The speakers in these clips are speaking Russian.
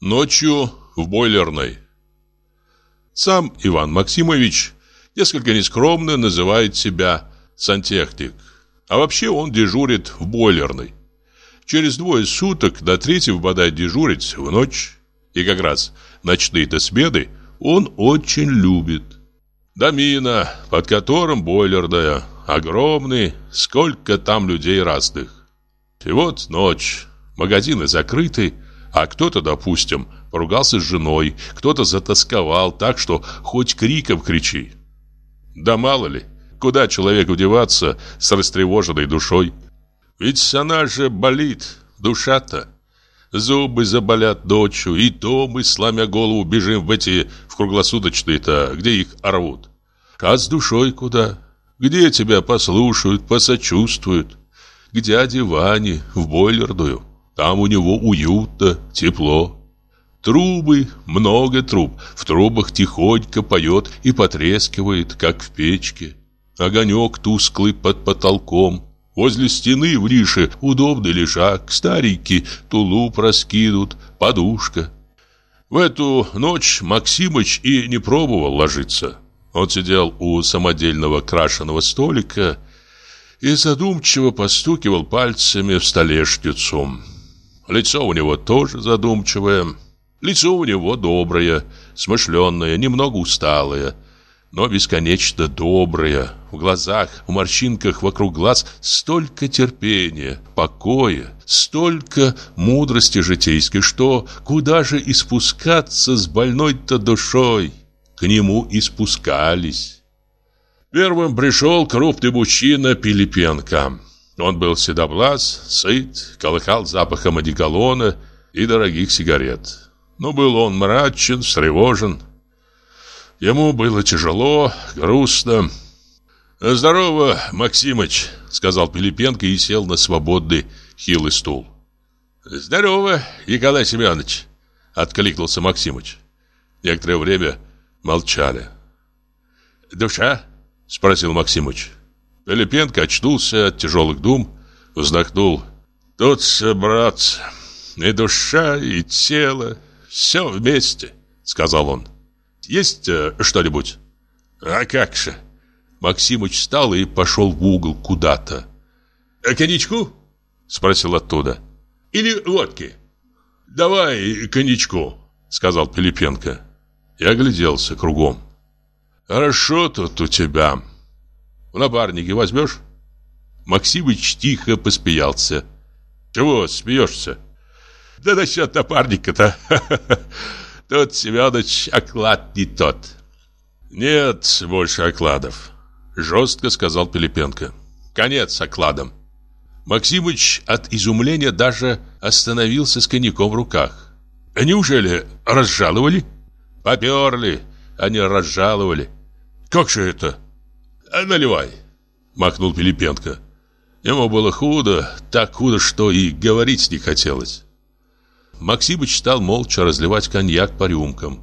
Ночью в бойлерной. Сам Иван Максимович несколько нескромно называет себя сантехник. А вообще он дежурит в бойлерной. Через двое суток до третьего выпадает дежурить в ночь. И как раз ночные-то смены он очень любит. Домина, под которым бойлерная, огромный, сколько там людей разных. И вот ночь, магазины закрыты, а кто-то, допустим, поругался с женой, кто-то затасковал так, что хоть криком кричи. Да мало ли, куда человеку деваться с растревоженной душой? Ведь она же болит, душа-то. Зубы заболят ночью, и то мы, сломя голову, бежим в эти в круглосуточные-то, где их рвут. А с душой куда? Где тебя послушают, посочувствуют? К дяде Ване, в бойлерную. Там у него уютно, тепло. Трубы, много труб. В трубах тихонько поет и потрескивает, как в печке. Огонек тусклый под потолком. Возле стены в нише удобный лежак, старенький, тулуп раскинут, подушка. В эту ночь Максимыч и не пробовал ложиться. Он сидел у самодельного крашеного столика и задумчиво постукивал пальцами в столешницу. Лицо у него тоже задумчивое. Лицо у него доброе, смышленное, немного усталое, но бесконечно доброе. В глазах, в морщинках вокруг глаз столько терпения, покоя, столько мудрости житейской, что куда же испускаться с больной-то душой? К нему и спускались. Первым пришел крупный мужчина Пилипенко. Он был седоблаз, сыт, колыхал запахом одеколона и дорогих сигарет. Но был он мрачен, встревожен. Ему было тяжело, грустно. «Здорово, Максимыч», — сказал Пилипенко и сел на свободный хилый стул. «Здорово, Николай Семенович», — откликнулся Максимыч. Некоторое время молчали. «Душа?» — спросил Максимыч. Пилипенко очнулся от тяжелых дум, вздохнул. «Тут, брат, и душа, и тело, все вместе», — сказал он. «Есть э, что-нибудь?» «А как же?» Максимыч встал и пошел в угол куда-то. «А коньячку?» — спросил оттуда. «Или водки?» «Давай коньячку», — сказал Пилипенко. Я огляделся кругом. «Хорошо тут у тебя. В напарнике возьмешь?» Максимыч тихо посмеялся. «Чего смеешься?» Да насчет напарника-то. Тут, Семенович, оклад не тот. Нет больше окладов. Жестко сказал Пилипенко. Конец окладом. Максимыч от изумления даже остановился с коньяком в руках. А неужели разжаловали? Поперли, а не разжаловали. Как же это? А наливай, махнул Пилипенко. Ему было худо, так худо, что и говорить не хотелось. Максимыч стал молча разливать коньяк по рюмкам.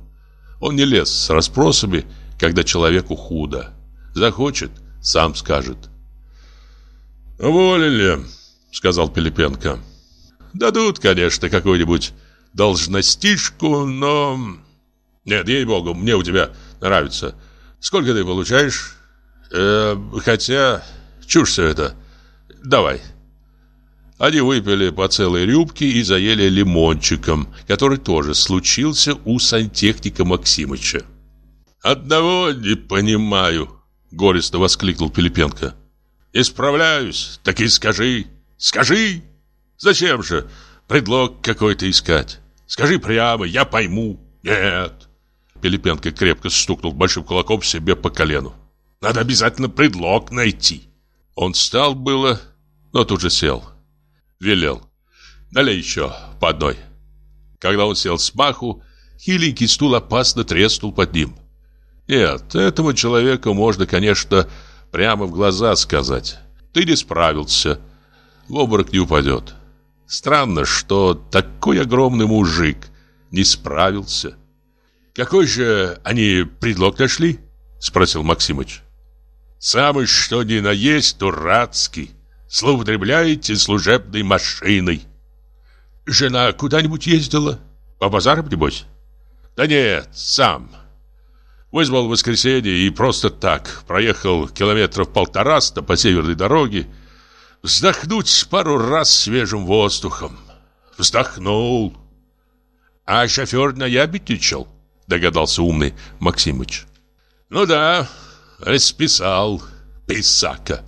Он не лез с расспросами, когда человеку худо. Захочет, сам скажет. «Уволили», — сказал Пилипенко. «Дадут, конечно, какую-нибудь должностишку, но...» «Нет, ей-богу, мне у тебя нравится. Сколько ты получаешь?» Э, «Хотя, чушь все это. Давай». Они выпили по целой рюбке и заели лимончиком, который тоже случился у сантехника Максимыча. «Одного не понимаю», — горестно воскликнул Пилипенко. «Исправляюсь, так и скажи, скажи! Зачем же предлог какой-то искать? Скажи прямо, я пойму. Нет!» Пилипенко крепко стукнул большим кулаком себе по колену. «Надо обязательно предлог найти». Он встал было, но тут же сел велел. Налей еще по одной. Когда он сел с маху, хиленький стул опасно треснул под ним. Нет, этому человеку можно, конечно, прямо в глаза сказать. Ты не справился. В обморок не упадет. Странно, что такой огромный мужик не справился. Какой же они предлог нашли? Спросил Максимыч. Самый что ни на есть дурацкий злоупотребляете служебной машиной. Жена куда-нибудь ездила? По базарам, небось? Да нет, сам. Вызвал в воскресенье и просто так проехал километров полтораста по северной дороге. Вздохнуть пару раз свежим воздухом. Вздохнул. А шофер наябедничал, догадался умный Максимыч. Ну да, расписал, писака.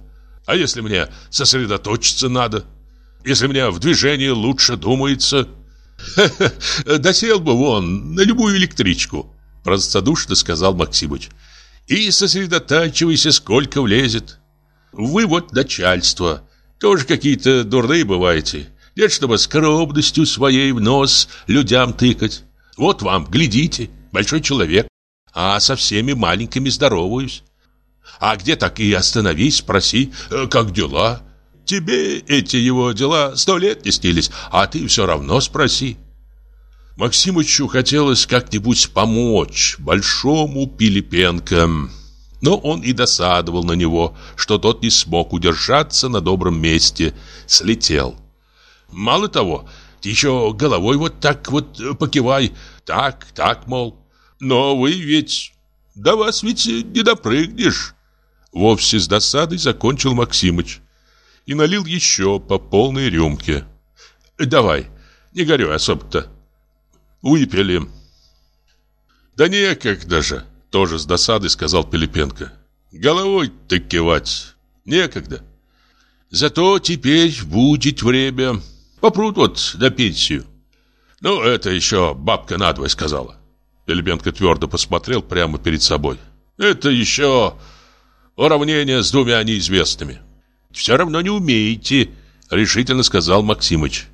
А если мне сосредоточиться надо? Если мне в движении лучше думается? Досел бы вон на любую электричку, простодушно сказал Максимыч. И сосредотачивайся, сколько влезет. Вы вот начальство, тоже какие-то дурные бываете. Нет, чтобы скромностью своей в нос людям тыкать. Вот вам, глядите, большой человек, а со всеми маленькими здороваюсь. А где так и остановись, спроси, э, как дела? Тебе эти его дела сто лет не снились, а ты все равно спроси. Максимычу хотелось как-нибудь помочь большому Пилипенко, но он и досадовал на него, что тот не смог удержаться на добром месте, слетел. Мало того, ты еще головой вот так вот покивай, так, так, мол. Но вы ведь, до вас ведь не допрыгнешь. Вовсе с досадой закончил Максимыч и налил еще по полной рюмке. «Давай, не горюй особо-то». Выпили. «Да некогда же», — тоже с досадой сказал Пилипенко. «Головой-то кивать некогда. Зато теперь будет время. Попрут вот на пенсию». «Ну, это еще бабка надвое сказала». Пилипенко твердо посмотрел прямо перед собой. «Это еще уравнение с двумя неизвестными». «Все равно не умеете», — решительно сказал Максимыч.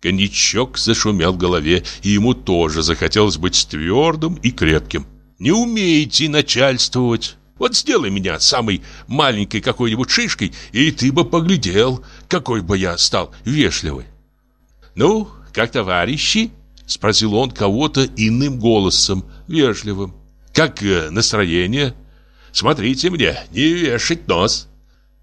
Коньячок зашумел в голове, и ему тоже захотелось быть твердым и крепким. «Не умеете начальствовать. Вот сделай меня самой маленькой какой-нибудь шишкой, и ты бы поглядел, какой бы я стал вежливый». «Ну, как товарищи?» — спросил он кого-то иным голосом, вежливым. «Как э, настроение? Смотрите мне, не вешать нос».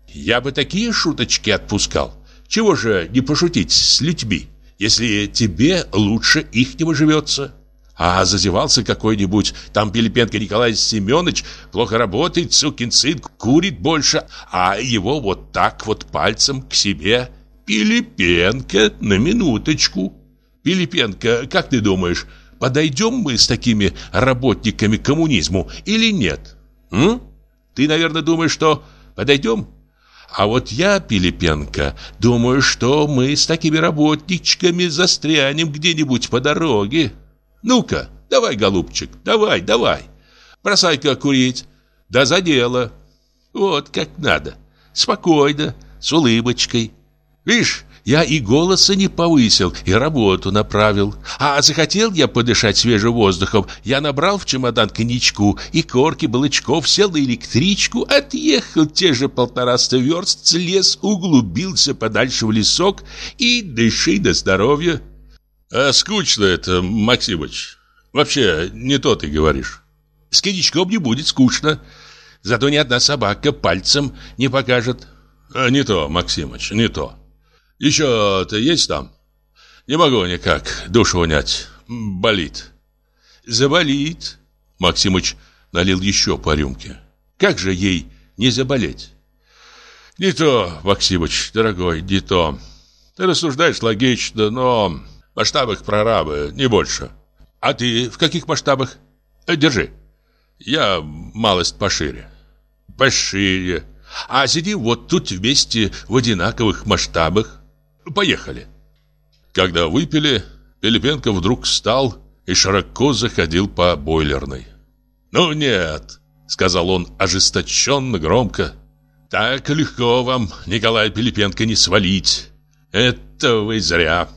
«Я бы такие шуточки отпускал. Чего же не пошутить с людьми?» если тебе лучше ихнего живется. А зазевался какой-нибудь, там Пилипенко Николай Семенович плохо работает, сукин сын, курит больше, а его вот так вот пальцем к себе. Пилипенко, на минуточку. Пилипенко, как ты думаешь, подойдем мы с такими работниками к коммунизму или нет? М? Ты, наверное, думаешь, что подойдем? А вот я, Пилипенко, думаю, что мы с такими работничками застрянем где-нибудь по дороге. Ну-ка, давай, голубчик, давай, давай. Бросай-ка курить. Да за дело. Вот как надо. Спокойно, с улыбочкой. Видишь, я и голоса не повысил, и работу направил. А захотел я подышать свежим воздухом, я набрал в чемодан коньячку и корки балычков, сел на электричку, отъехал те же полтораста верст, слез, углубился подальше в лесок и дыши до здоровья. А скучно это, Максимыч. Вообще, не то ты говоришь. С коньячком не будет скучно. Зато ни одна собака пальцем не покажет. А не то, Максимыч, не то. Еще-то есть там? Не могу никак душу унять. Болит. Заболит. Максимыч налил еще по рюмке. Как же ей не заболеть? Не то, Максимыч, дорогой, не то. Ты рассуждаешь логично, но в масштабах прорабы, не больше. А ты в каких масштабах? Э, держи. Я малость пошире. Пошире. А сидим вот тут вместе в одинаковых масштабах. Поехали. Когда выпили, Пилипенко вдруг встал и широко заходил по бойлерной. «Ну нет», — сказал он ожесточенно громко, «так легко вам, Николай Пилипенко, не свалить. Это вы зря.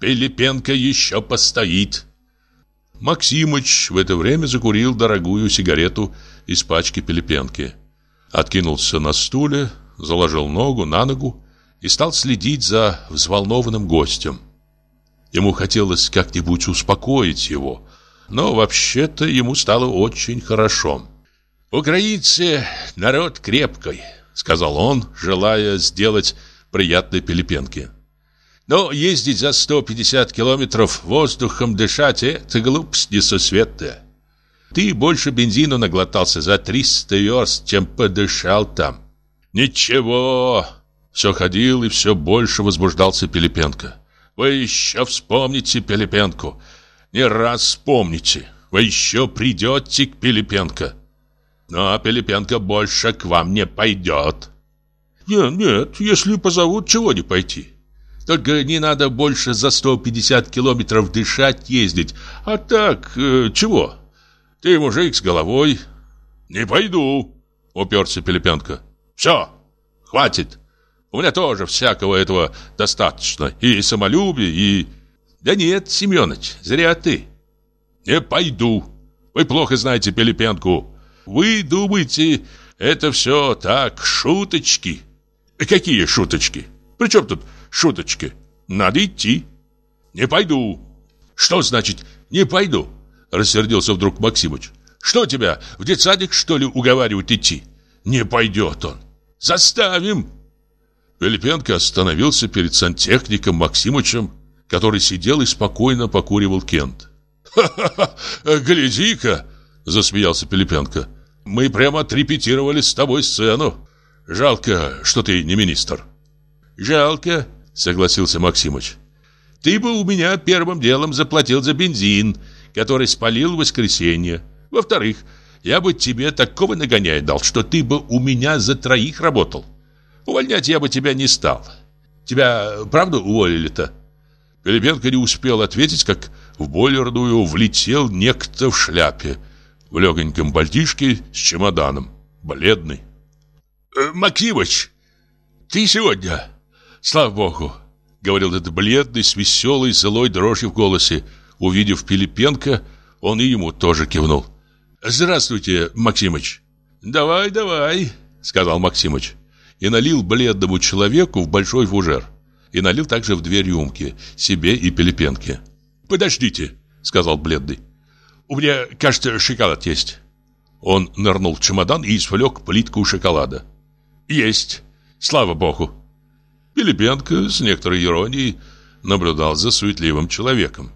Пилипенко еще постоит». Максимыч в это время закурил дорогую сигарету из пачки Пилипенки. Откинулся на стуле, заложил ногу на ногу и стал следить за взволнованным гостем. Ему хотелось как-нибудь успокоить его, но вообще-то ему стало очень хорошо. «Украинцы — народ крепкий», — сказал он, желая сделать приятной Пилипенке. Но ездить за 150 километров воздухом дышать – это глупость несусветная. Ты больше бензина наглотался за 300 верст, чем подышал там. Ничего, все ходил и все больше возбуждался Пилипенко. Вы еще вспомните Пилипенку. Не раз вспомните. Вы еще придете к Пилипенко. Но Пилипенко больше к вам не пойдет. Нет, нет, если позовут, чего не пойти. Только не надо больше за 150 километров дышать, ездить. А так, э, чего? Ты мужик с головой. Не пойду, уперся Пилипенко. Все, хватит. У меня тоже всякого этого достаточно. И самолюбие, и... Да нет, Семенович, зря ты. Не пойду. Вы плохо знаете Пилипенку. Вы думаете, это все так, шуточки. Какие шуточки? При чем тут шуточки. Надо идти. Не пойду. Что значит «не пойду»? Рассердился вдруг Максимыч. Что тебя, в детсадик, что ли, уговаривают идти? Не пойдет он. Заставим. Пилипенко остановился перед сантехником Максимычем, который сидел и спокойно покуривал кент. «Ха-ха-ха! Гляди-ка!» – засмеялся Пилипенко. «Мы прямо отрепетировали с тобой сцену. Жалко, что ты не министр». «Жалко», согласился Максимыч. Ты бы у меня первым делом заплатил за бензин, который спалил в воскресенье. Во-вторых, я бы тебе такого нагоняя дал, что ты бы у меня за троих работал. Увольнять я бы тебя не стал. Тебя правда уволили-то? Пилипенко не успел ответить, как в бойлерную влетел некто в шляпе, в легоньком бальтишке с чемоданом, бледный. «Э, «Максимыч, ты сегодня «Слава Богу!» — говорил этот бледный, с веселой, злой дрожью в голосе. Увидев Пилипенко, он и ему тоже кивнул. «Здравствуйте, Максимыч!» «Давай, давай!» — сказал Максимыч. И налил бледному человеку в большой фужер. И налил также в две рюмки, себе и Пилипенке. «Подождите!» — сказал бледный. «У меня, кажется, шоколад есть». Он нырнул в чемодан и извлек плитку шоколада. «Есть! Слава Богу!» Пилипенко с некоторой иронией наблюдал за суетливым человеком.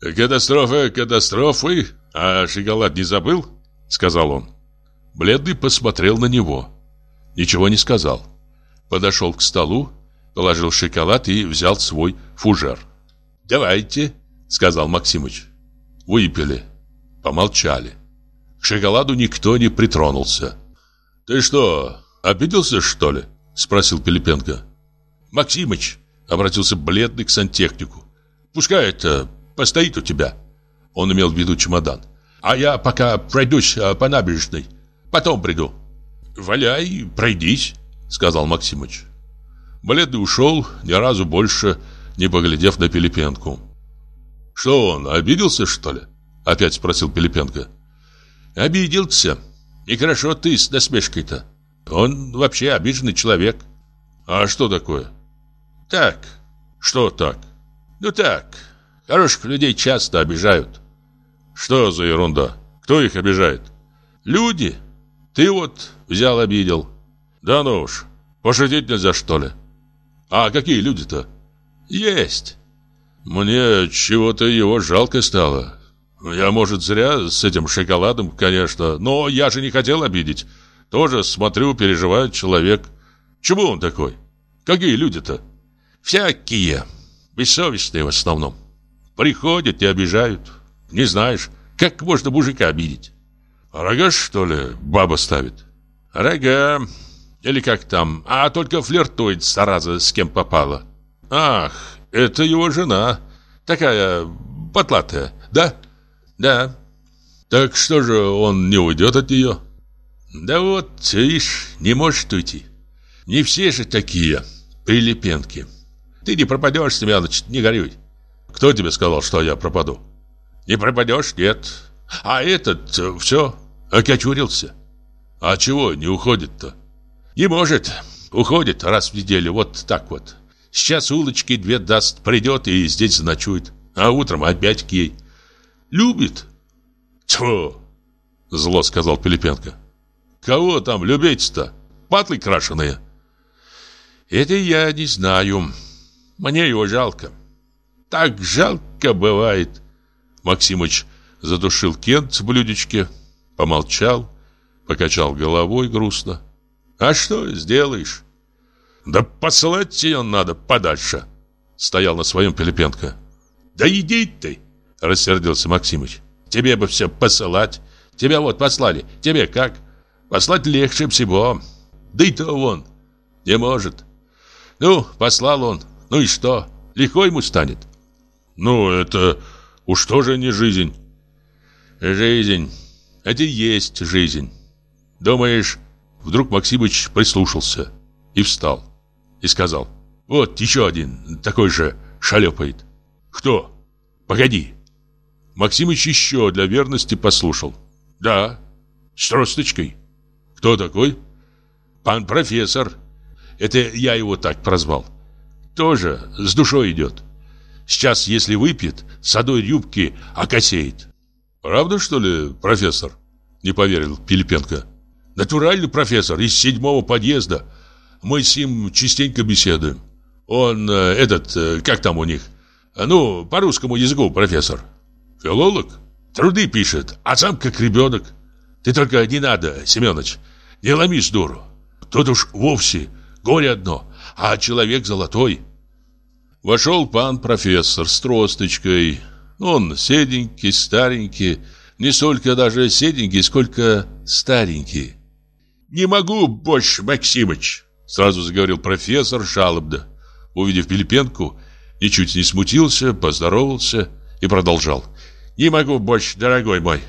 «Катастрофа катастрофы, а шоколад не забыл?» — сказал он. Бледный посмотрел на него. Ничего не сказал. Подошел к столу, положил шоколад и взял свой фужер. «Давайте», — сказал Максимыч. Выпили, помолчали. К шоколаду никто не притронулся. «Ты что, обиделся, что ли?» — спросил Пилипенко. Максимыч, обратился бледный к сантехнику. Пускай это постоит у тебя. Он имел в виду чемодан. А я пока пройдусь а, по набережной. Потом приду. Валяй, пройдись, сказал Максимыч. Бледный ушел, ни разу больше не поглядев на Пилипенку. «Что он, обиделся, что ли?» Опять спросил Пилипенко. «Обиделся. Нехорошо ты с насмешкой-то. Он вообще обиженный человек». «А что такое?» Так. Что так? Ну так. Хороших людей часто обижают. Что за ерунда? Кто их обижает? Люди. Ты вот взял обидел. Да ну уж. Пошутить нельзя, что ли? А какие люди-то? Есть. Мне чего-то его жалко стало. Я, может, зря с этим шоколадом, конечно, но я же не хотел обидеть. Тоже смотрю, переживает человек. Чего он такой? Какие люди-то? Всякие, бессовестные в основном. Приходят и обижают. Не знаешь, как можно мужика обидеть. Рога, что ли, баба ставит? Рога. Или как там, а только флиртует зараза с кем попало. Ах, это его жена. Такая потлатая, да? Да. Так что же он не уйдет от нее? Да вот, видишь, не может уйти. Не все же такие прилепенки. Ты не пропадешь, Семенович, не горюй. Кто тебе сказал, что я пропаду? Не пропадешь, нет. А этот э, все, окочурился. А чего не уходит-то? Не может. Уходит раз в неделю, вот так вот. Сейчас улочки две даст, придет и здесь заночует. А утром опять к ей. Любит. Тьфу, зло сказал Пилипенко. Кого там любить-то? Патлы крашеные. Это я не знаю. Мне его жалко. Так жалко бывает. Максимыч задушил кент в блюдечке, помолчал, покачал головой грустно. А что сделаешь? Да послать ее надо подальше. Стоял на своем Пилипенко. Да иди ты, рассердился Максимыч. Тебе бы все посылать. Тебя вот послали. Тебе как? Послать легче всего. Да и то вон. Не может. Ну, послал он. Ну и что? Легко ему станет. Ну, это уж тоже не жизнь. Жизнь. Это и есть жизнь. Думаешь, вдруг Максимыч прислушался и встал. И сказал, вот еще один такой же шалепает. Кто? Погоди. Максимыч еще для верности послушал. Да, с тросточкой. Кто такой? Пан профессор. Это я его так прозвал. Тоже с душой идет. Сейчас, если выпьет, с одной рюбки окосеет. Правда, что ли, профессор? Не поверил Пилипенко. Натуральный профессор из седьмого подъезда. Мы с ним частенько беседуем. Он, э, этот, э, как там у них? Ну, по русскому языку профессор. Филолог? Труды пишет, а сам как ребенок. Ты только не надо, Семенович, не ломись дуру. Тут уж вовсе горе одно, а человек золотой. Вошел пан профессор с тросточкой. Он седенький, старенький, не столько даже седенький, сколько старенький. «Не могу больше, Максимыч», — сразу заговорил профессор жалобно. Увидев Пилипенку, ничуть не смутился, поздоровался и продолжал. «Не могу больше, дорогой мой.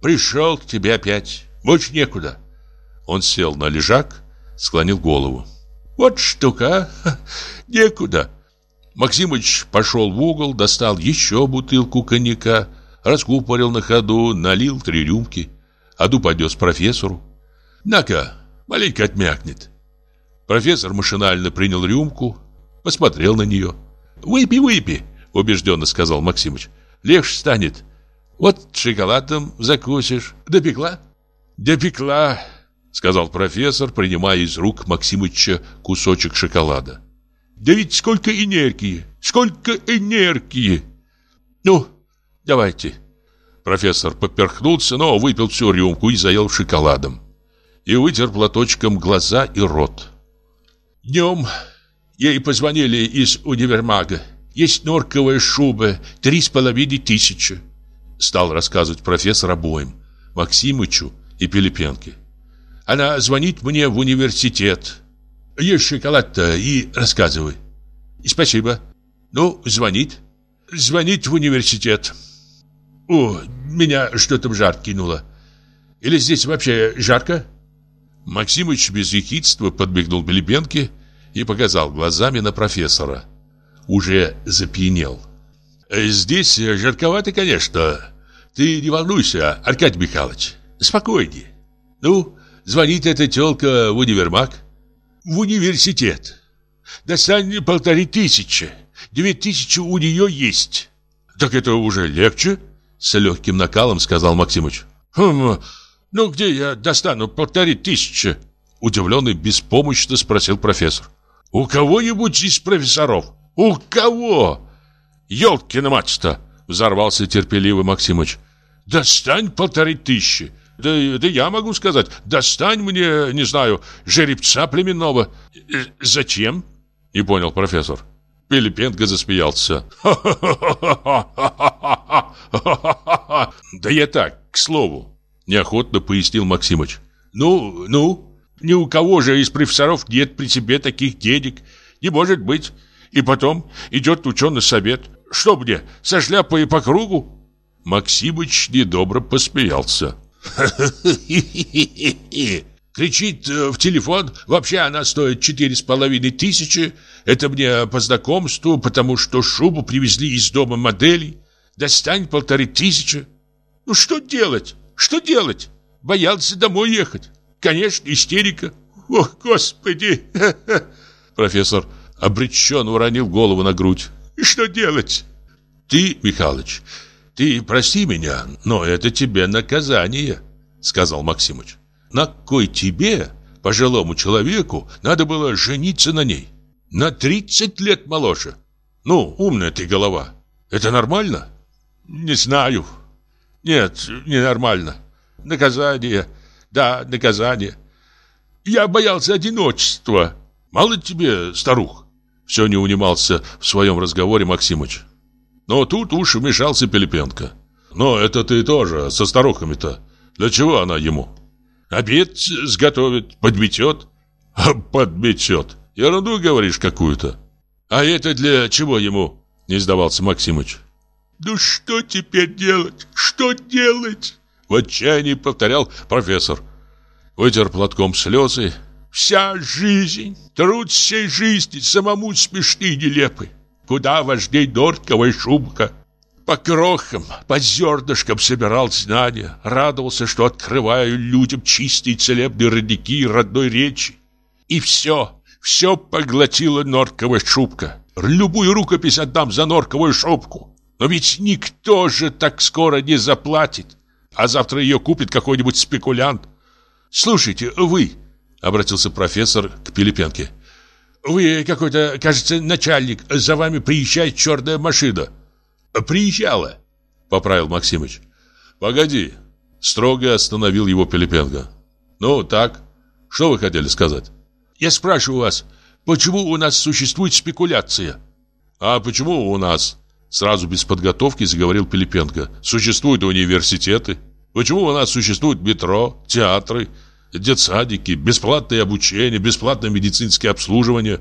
Пришел к тебе опять. Больше некуда». Он сел на лежак, склонил голову. «Вот штука, а? некуда». Максимыч пошел в угол, достал еще бутылку коньяка, раскупорил на ходу, налил три рюмки. Аду поднес профессору. «На-ка, маленько отмякнет». Профессор машинально принял рюмку, посмотрел на нее. «Выпей, выпей», — убежденно сказал Максимыч. «Легче станет. Вот шоколадом закусишь. Допекла?» «Допекла», — сказал профессор, принимая из рук Максимыча кусочек шоколада. «Да ведь сколько энергии! Сколько энергии!» «Ну, давайте». Профессор поперхнулся, но выпил всю рюмку и заел шоколадом. И вытер платочком глаза и рот. Днем ей позвонили из универмага. Есть норковая шуба, три с половиной тысячи. Стал рассказывать профессор обоим, Максимычу и Пилипенке. Она звонит мне в университет. Ешь шоколад-то и рассказывай. Спасибо. Ну, звонит. Звонит в университет. О, меня что-то в жар кинуло. Или здесь вообще жарко? Максимыч без ехидства подбегнул Белебенке и показал глазами на профессора. Уже запьянел. Здесь жарковато, конечно. Ты не волнуйся, Аркадий Михайлович. Спокойнее. Ну, звонит эта тёлка в универмаг. В университет. Достань полторы тысячи. Две тысячи у нее есть. Так это уже легче, с легким накалом сказал Максимыч. Хм, ну где я достану полторы тысячи? Удивленный беспомощно спросил профессор. У кого-нибудь из профессоров? У кого? Ёлкина мать-то! Взорвался терпеливый Максимыч. Достань полторы тысячи. Да, да я могу сказать, достань мне, не знаю, жеребца племенного. Э, зачем? Не понял профессор. Пилипенко засмеялся. Да я так, к слову, неохотно пояснил Максимыч. Ну, ну, ни у кого же из профессоров нет при себе таких денег. Не может быть. И потом идет ученый совет. Что мне, со шляпой по кругу? Максимыч недобро посмеялся. Кричит э, в телефон, вообще она стоит четыре с половиной тысячи. Это мне по знакомству, потому что шубу привезли из дома моделей. Достань полторы тысячи. Ну что делать? Что делать? Боялся домой ехать. Конечно, истерика. Ох, господи! Профессор обреченно уронил голову на грудь. Что делать? Ты, Михалыч, ты прости меня, но это тебе наказание, сказал Максимыч. На кой тебе, пожилому человеку, надо было жениться на ней? На 30 лет моложе. Ну, умная ты голова. Это нормально? Не знаю. Нет, не нормально. Наказание. Да, наказание. Я боялся одиночества. Мало тебе, старух? Все не унимался в своем разговоре Максимыч. Но тут уж вмешался Пилипенко. Но это ты тоже со старухами-то. Для чего она ему? Обед сготовит, подметет. Подметет. Ерунду говоришь какую-то. А это для чего ему? Не сдавался Максимыч. Ну что теперь делать? Что делать? В отчаянии повторял профессор. Вытер платком слезы. Вся жизнь, труд всей жизни самому смешный и нелепый. Куда важней норковая шубка. По крохам, по зернышкам собирал знания, радовался, что открываю людям чистые целебные родники родной речи. И все, все поглотила норковая шубка. Любую рукопись отдам за норковую шубку. Но ведь никто же так скоро не заплатит. А завтра ее купит какой-нибудь спекулянт. Слушайте, вы, обратился профессор к Пилипенке. Вы какой-то, кажется, начальник. За вами приезжает черная машина. Приезжала, поправил Максимыч. Погоди, строго остановил его Пилипенко. Ну, так, что вы хотели сказать? Я спрашиваю вас, почему у нас существует спекуляция? А почему у нас? Сразу без подготовки заговорил Пилипенко. Существуют университеты. Почему у нас существует метро, театры, детсадики, бесплатное обучение, бесплатное медицинское обслуживание?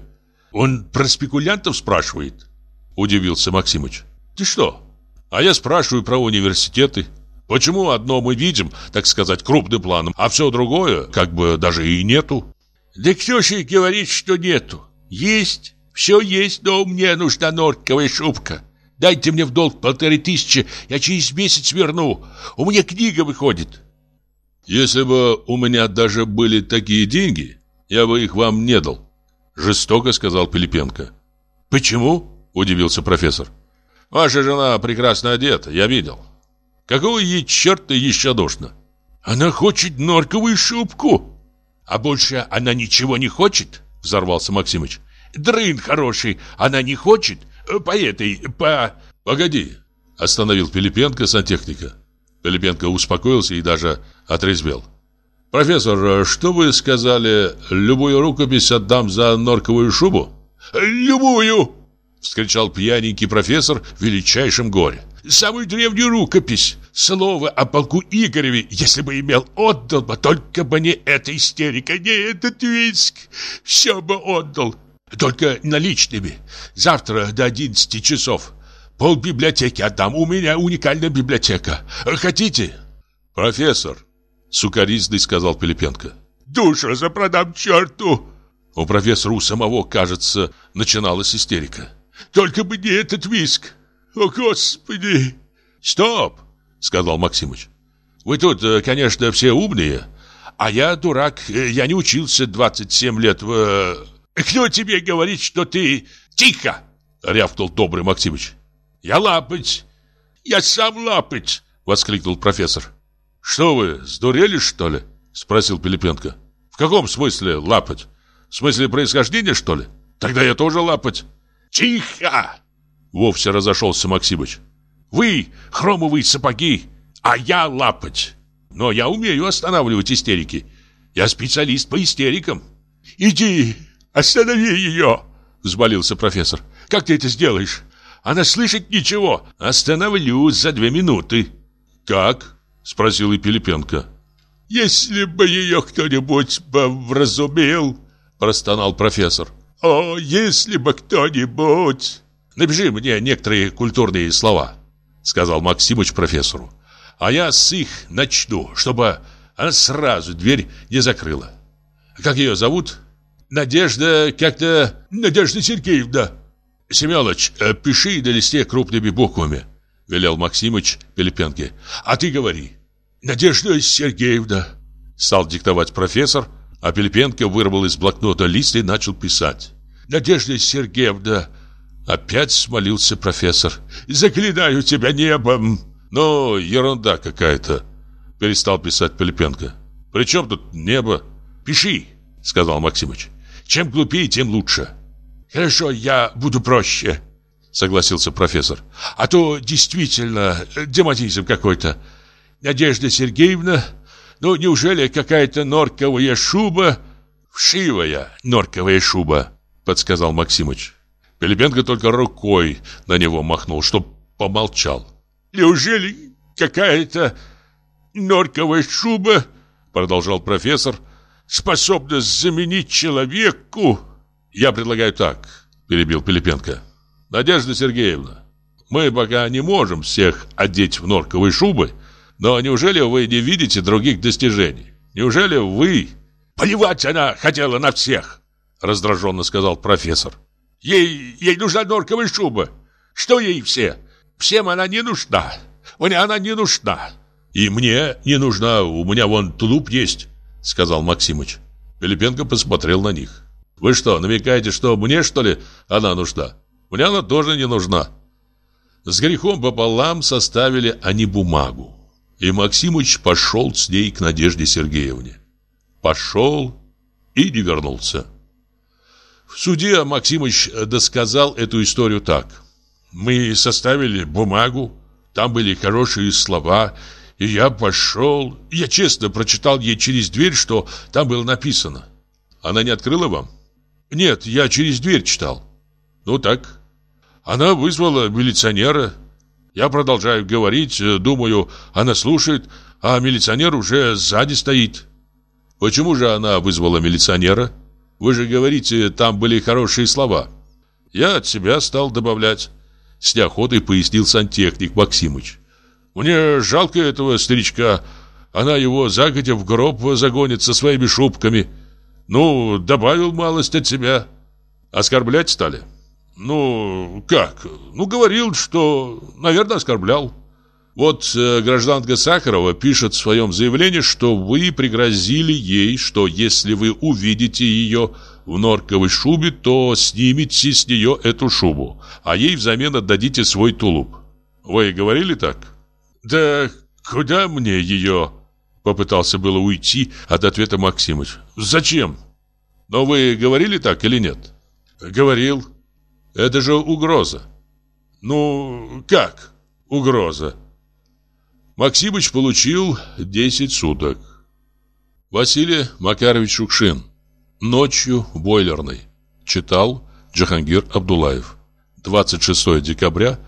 Он про спекулянтов спрашивает? Удивился Максимыч. Ты что? А я спрашиваю про университеты. Почему одно мы видим, так сказать, крупным планом, а все другое как бы даже и нету? Да же говорит, что нету? Есть, все есть, но мне нужна норковая шубка. Дайте мне в долг полторы тысячи, я через месяц верну. У меня книга выходит. Если бы у меня даже были такие деньги, я бы их вам не дал. Жестоко сказал Пилипенко. Почему? Удивился профессор. Ваша жена прекрасно одета, я видел. Какого ей черта еще нужно? Она хочет норковую шубку. А больше она ничего не хочет? Взорвался Максимыч. Дрын хороший, она не хочет? По этой, по... Погоди, остановил Пилипенко сантехника. Пилипенко успокоился и даже отрезвел. «Профессор, что вы сказали? Любую рукопись отдам за норковую шубу?» «Любую!» — вскричал пьяненький профессор в величайшем горе. «Самую древнюю рукопись! Слово о полку Игореве, если бы имел, отдал бы, только бы не эта истерика, не этот виск! Все бы отдал! Только наличными. Завтра до 11 часов. Пол библиотеки отдам. У меня уникальная библиотека. Хотите? Профессор, сукаризный сказал Пилипенко. Душу запродам черту. У профессора у самого, кажется, начиналась истерика. Только бы не этот виск. О, Господи! Стоп, сказал Максимыч. Вы тут, э, конечно, все умные, а я дурак. Я не учился 27 лет в... Э, кто тебе говорит, что ты... Тихо! Рявкнул добрый Максимыч. Я лапать. Я сам лапать, воскликнул профессор. Что вы, сдурели, что ли? Спросил Пилипенко. В каком смысле лапать? В смысле происхождения, что ли? Тогда я тоже лапать. Тихо! Вовсе разошелся Максимыч. Вы хромовые сапоги, а я лапать. Но я умею останавливать истерики. Я специалист по истерикам. Иди, останови ее, взмолился профессор. Как ты это сделаешь? Она слышит ничего. Остановлюсь за две минуты. Как? Спросил и Пилипенко. Если бы ее кто-нибудь бы вразумел, простонал профессор. О, если бы кто-нибудь... Напиши мне некоторые культурные слова, сказал Максимыч профессору. А я с их начну, чтобы она сразу дверь не закрыла. Как ее зовут? Надежда как-то... Надежда Сергеевна. Семенович, э, пиши на листе крупными буквами, велел Максимыч Пилипенке. А ты говори. Надежда Сергеевна, стал диктовать профессор, а Пилипенко вырвал из блокнота лист и начал писать. Надежда Сергеевна, опять смолился профессор. Заклинаю тебя небом. Ну, ерунда какая-то, перестал писать Пилипенко. При тут небо? Пиши, сказал Максимыч. Чем глупее, тем лучше. Хорошо, я буду проще. согласился профессор. А то действительно дематизм какой-то. Надежда Сергеевна, ну неужели какая-то норковая шуба? Вшивая норковая шуба, подсказал Максимыч. Пилипенко только рукой на него махнул, чтоб помолчал. Неужели какая-то норковая шуба, продолжал профессор, способна заменить человеку? Я предлагаю так, перебил Пилипенко. Надежда Сергеевна, мы пока не можем всех одеть в норковые шубы, но неужели вы не видите других достижений? Неужели вы... Поливать она хотела на всех, раздраженно сказал профессор. Ей, ей нужна норковая шуба. Что ей все? Всем она не нужна. Мне она не нужна. И мне не нужна, у меня вон тулуп есть, сказал Максимыч. Пилипенко посмотрел на них. Вы что, намекаете, что мне, что ли, она нужна? Мне она тоже не нужна. С грехом пополам составили они бумагу. И Максимыч пошел с ней к Надежде Сергеевне. Пошел и не вернулся. В суде Максимыч досказал эту историю так. Мы составили бумагу, там были хорошие слова, и я пошел. Я честно прочитал ей через дверь, что там было написано. Она не открыла вам? Нет, я через дверь читал. Ну так. Она вызвала милиционера. Я продолжаю говорить, думаю, она слушает, а милиционер уже сзади стоит. Почему же она вызвала милиционера? Вы же говорите, там были хорошие слова. Я от себя стал добавлять. С неохотой пояснил сантехник Максимыч. Мне жалко этого старичка. Она его загодя в гроб загонит со своими шубками. Ну, добавил малость от себя. Оскорблять стали? Ну, как? Ну, говорил, что, наверное, оскорблял. Вот э, гражданка Сахарова пишет в своем заявлении, что вы пригрозили ей, что если вы увидите ее в норковой шубе, то снимете с нее эту шубу, а ей взамен отдадите свой тулуп. Вы говорили так? Да куда мне ее? Попытался было уйти от ответа Максимыч. Зачем? Но вы говорили так или нет? Говорил. Это же угроза. Ну, как угроза? Максимыч получил 10 суток. Василий Макарович Шукшин. Ночью в бойлерной. Читал Джахангир Абдулаев. 26 декабря